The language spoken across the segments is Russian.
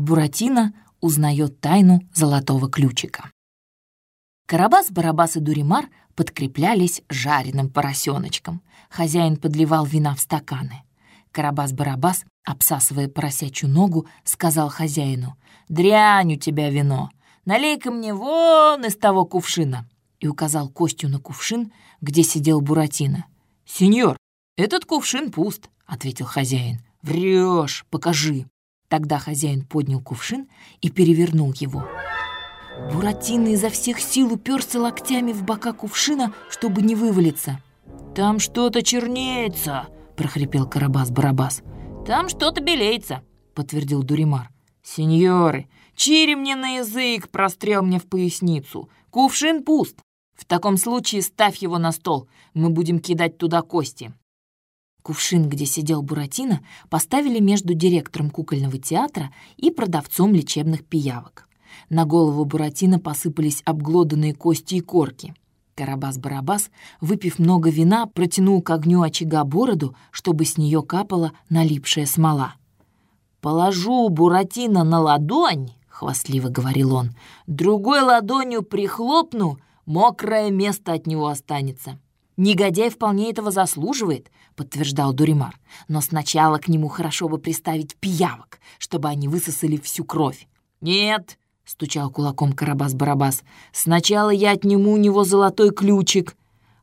Буратино узнает тайну золотого ключика. Карабас, Барабас и Дуримар подкреплялись жареным поросеночком. Хозяин подливал вина в стаканы. Карабас-Барабас, обсасывая поросячью ногу, сказал хозяину, «Дрянь у тебя вино! Налей-ка мне вон из того кувшина!» и указал костью на кувшин, где сидел Буратино. «Сеньор, этот кувшин пуст», — ответил хозяин. «Врешь, покажи». Тогда хозяин поднял кувшин и перевернул его. Буратино изо всех сил уперся локтями в бока кувшина, чтобы не вывалиться. «Там что-то чернеется!» — прохрипел Карабас-Барабас. «Там что-то белеется!» — подтвердил Дуримар. «Сеньоры, чири мне на язык, прострел мне в поясницу. Кувшин пуст. В таком случае ставь его на стол, мы будем кидать туда кости». Кувшин, где сидел Буратино, поставили между директором кукольного театра и продавцом лечебных пиявок. На голову Буратино посыпались обглоданные кости и корки. Карабас-Барабас, выпив много вина, протянул к огню очага бороду, чтобы с нее капала налипшая смола. «Положу Буратино на ладонь», — хвастливо говорил он, «другой ладонью прихлопну, мокрое место от него останется». «Негодяй вполне этого заслуживает», — подтверждал Дуримар. «Но сначала к нему хорошо бы приставить пиявок, чтобы они высосали всю кровь». «Нет», — стучал кулаком Карабас-Барабас, «сначала я отниму у него золотой ключик».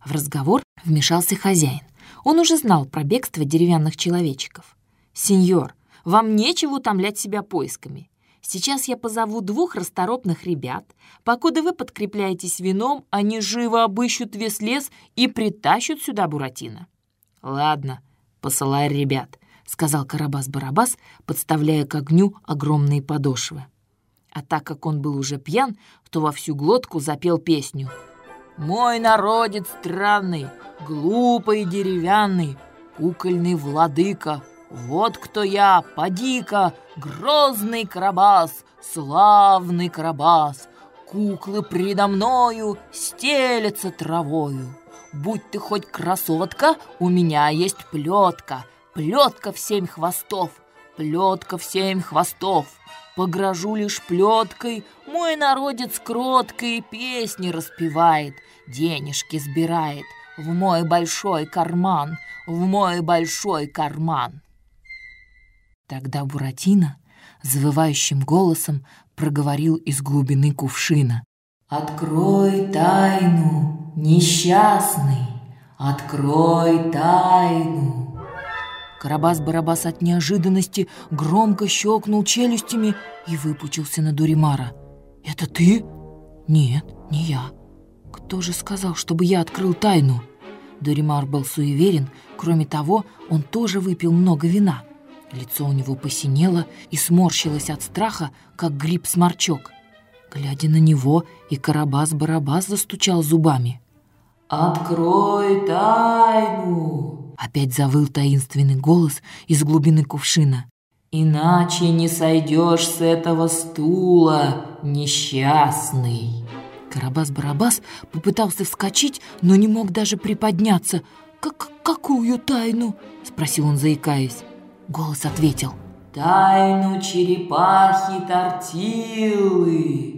В разговор вмешался хозяин. Он уже знал про бегство деревянных человечков. «Сеньор, вам нечего утомлять себя поисками. Сейчас я позову двух расторопных ребят. Покуда вы подкрепляетесь вином, они живо обыщут весь лес и притащат сюда Буратино». «Ладно, посылай ребят», — сказал Карабас-Барабас, подставляя к огню огромные подошвы. А так как он был уже пьян, то во всю глотку запел песню. «Мой народец странный, глупый деревянный, кукольный владыка, вот кто я, поди-ка, грозный Карабас, славный Карабас, куклы предо мною стелятся травою. Будь ты хоть красотка, у меня есть плетка, плетка в семь хвостов, плетка в семь хвостов. Погрожу лишь плеткой, мой народец кроткой песни распевает, денежки сбирает в мой большой карман, в мой большой карман. Тогда Буратино завывающим голосом проговорил из глубины кувшина. «Открой тайну, несчастный, открой тайну!» Карабас-Барабас от неожиданности громко щелкнул челюстями и выпучился на Дуримара. «Это ты?» «Нет, не я. Кто же сказал, чтобы я открыл тайну?» Дуримар был суеверен, кроме того, он тоже выпил много вина. Лицо у него посинело и сморщилось от страха, как гриб-сморчок. Глядя на него, и Карабас-Барабас застучал зубами. «Открой тайну!» Опять завыл таинственный голос из глубины кувшина. «Иначе не сойдешь с этого стула, несчастный!» Карабас-Барабас попытался вскочить, но не мог даже приподняться. «Как «Какую тайну?» – спросил он, заикаясь. Голос ответил. «Тайну черепахи тортилы!»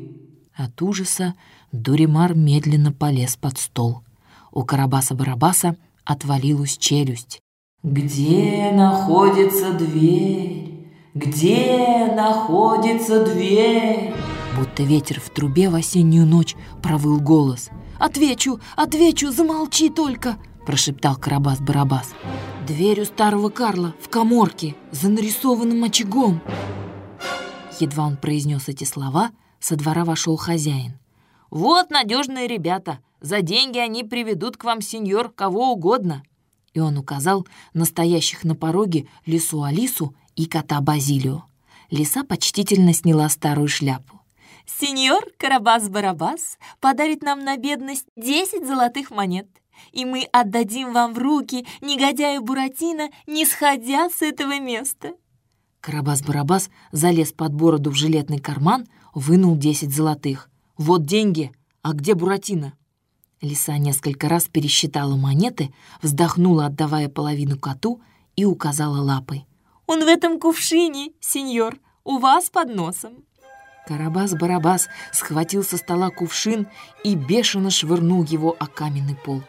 От ужаса Дуримар медленно полез под стол. У Карабаса-Барабаса отвалилась челюсть. «Где находится дверь? Где находится дверь?» Будто ветер в трубе в осеннюю ночь провыл голос. «Отвечу, отвечу, замолчи только!» прошептал Карабас-Барабас. «Дверь у старого Карла в коморке за нарисованным очагом!» Едва он произнес эти слова, со двора вошел хозяин. «Вот надежные ребята! За деньги они приведут к вам, сеньор, кого угодно!» И он указал настоящих на пороге лису Алису и кота Базилио. Лиса почтительно сняла старую шляпу. «Сеньор Карабас-Барабас подарит нам на бедность десять золотых монет и мы отдадим вам в руки негодяю Буратино, не сходя с этого места». Карабас-Барабас залез под бороду в жилетный карман, вынул десять золотых. «Вот деньги, а где Буратино?» Лиса несколько раз пересчитала монеты, вздохнула, отдавая половину коту, и указала лапой. «Он в этом кувшине, сеньор, у вас под носом». Карабас-барабас схватил со стола кувшин и бешено швырнул его о каменный пол.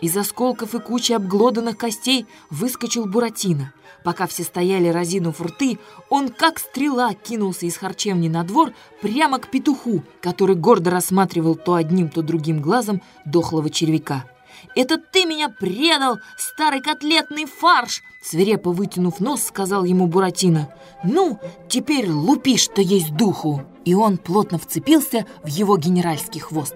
Из осколков и кучи обглоданных костей выскочил Буратино. Пока все стояли разинув рты, он как стрела кинулся из харчевни на двор прямо к петуху, который гордо рассматривал то одним, то другим глазом дохлого червяка. «Это ты меня предал, старый котлетный фарш!» Свирепо вытянув нос, сказал ему Буратино. «Ну, теперь лупи, что есть духу!» И он плотно вцепился в его генеральский хвост.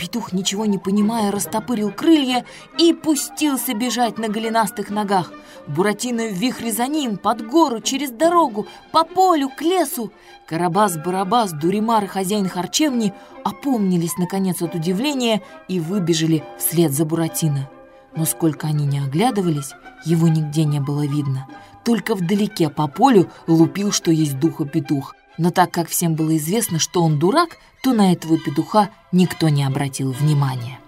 Петух, ничего не понимая, растопырил крылья и пустился бежать на голенастых ногах. Буратино в вихре за ним, под гору, через дорогу, по полю, к лесу. Карабас-барабас, Дуримар и хозяин харчевни опомнились, наконец, от удивления и выбежали вслед за Буратино. Но сколько они не оглядывались, его нигде не было видно. Только вдалеке по полю лупил, что есть духа петух. Но так как всем было известно, что он дурак, то на этого петуха никто не обратил внимания.